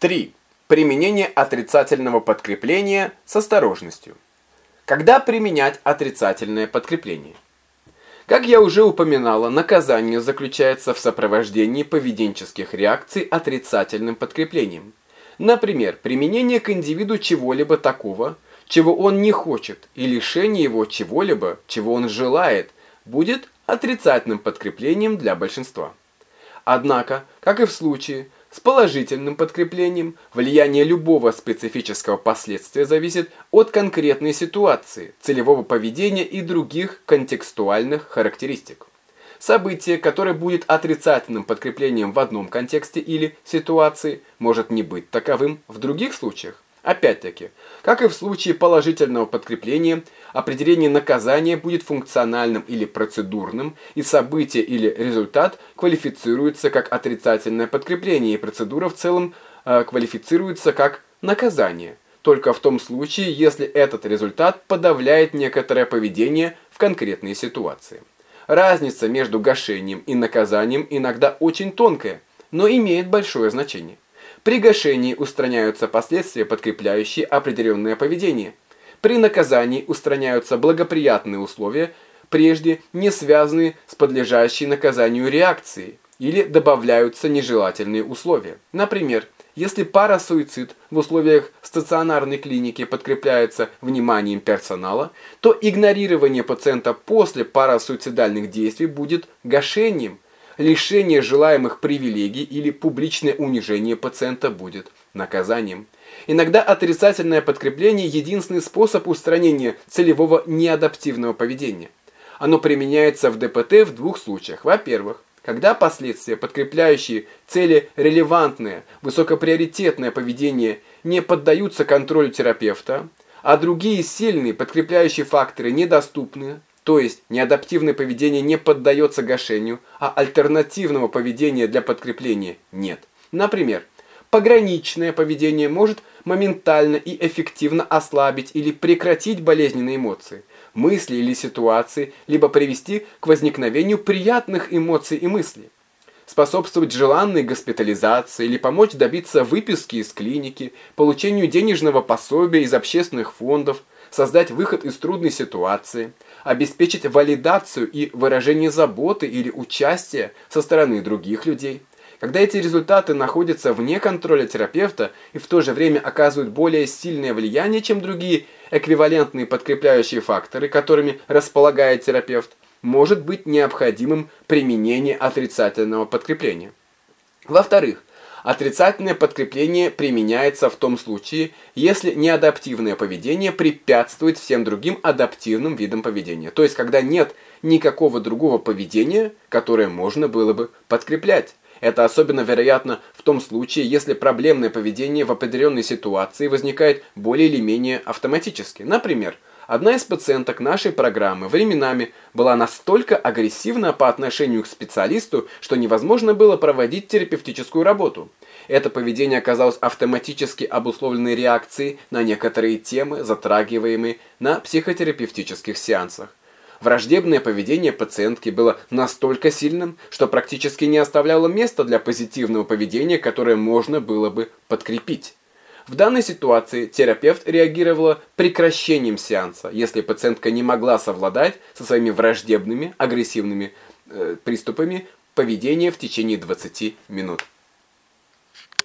3. Применение отрицательного подкрепления с осторожностью. Когда применять отрицательное подкрепление? Как я уже упоминала, наказание заключается в сопровождении поведенческих реакций отрицательным подкреплением. Например, применение к индивиду чего-либо такого, чего он не хочет, и лишение его чего-либо, чего он желает, будет отрицательным подкреплением для большинства. Однако, как и в случае с положительным подкреплением, влияние любого специфического последствия зависит от конкретной ситуации, целевого поведения и других контекстуальных характеристик. Событие, которое будет отрицательным подкреплением в одном контексте или ситуации, может не быть таковым в других случаях. Опять-таки, как и в случае положительного подкрепления, определение наказания будет функциональным или процедурным, и событие или результат квалифицируется как отрицательное подкрепление, и процедура в целом э, квалифицируется как наказание, только в том случае, если этот результат подавляет некоторое поведение в конкретной ситуации. Разница между гашением и наказанием иногда очень тонкая, но имеет большое значение. При гашении устраняются последствия, подкрепляющие определенное поведение. При наказании устраняются благоприятные условия, прежде не связанные с подлежащей наказанию реакцией, или добавляются нежелательные условия. Например, если пара-суицид в условиях стационарной клиники подкрепляется вниманием персонала, то игнорирование пациента после парасуицидальных действий будет гашением – лишение желаемых привилегий или публичное унижение пациента будет наказанием. Иногда отрицательное подкрепление – единственный способ устранения целевого неадаптивного поведения. Оно применяется в ДПТ в двух случаях. Во-первых, когда последствия, подкрепляющие цели релевантное, высокоприоритетное поведение не поддаются контролю терапевта, а другие сильные подкрепляющие факторы недоступны, то есть неадаптивное поведение не поддается гашению, а альтернативного поведения для подкрепления нет. Например, пограничное поведение может моментально и эффективно ослабить или прекратить болезненные эмоции, мысли или ситуации, либо привести к возникновению приятных эмоций и мыслей способствовать желанной госпитализации или помочь добиться выписки из клиники, получению денежного пособия из общественных фондов, создать выход из трудной ситуации, обеспечить валидацию и выражение заботы или участия со стороны других людей. Когда эти результаты находятся вне контроля терапевта и в то же время оказывают более сильное влияние, чем другие эквивалентные подкрепляющие факторы, которыми располагает терапевт, может быть необходимым применение отрицательного подкрепления. Во-вторых, Отрицательное подкрепление применяется в том случае, если неадаптивное поведение препятствует всем другим адаптивным видам поведения. То есть, когда нет никакого другого поведения, которое можно было бы подкреплять. Это особенно вероятно в том случае, если проблемное поведение в определенной ситуации возникает более или менее автоматически. Например, Одна из пациенток нашей программы временами была настолько агрессивна по отношению к специалисту, что невозможно было проводить терапевтическую работу. Это поведение оказалось автоматически обусловленной реакцией на некоторые темы, затрагиваемые на психотерапевтических сеансах. Враждебное поведение пациентки было настолько сильным, что практически не оставляло места для позитивного поведения, которое можно было бы подкрепить. В данной ситуации терапевт реагировала прекращением сеанса, если пациентка не могла совладать со своими враждебными, агрессивными э, приступами поведения в течение 20 минут.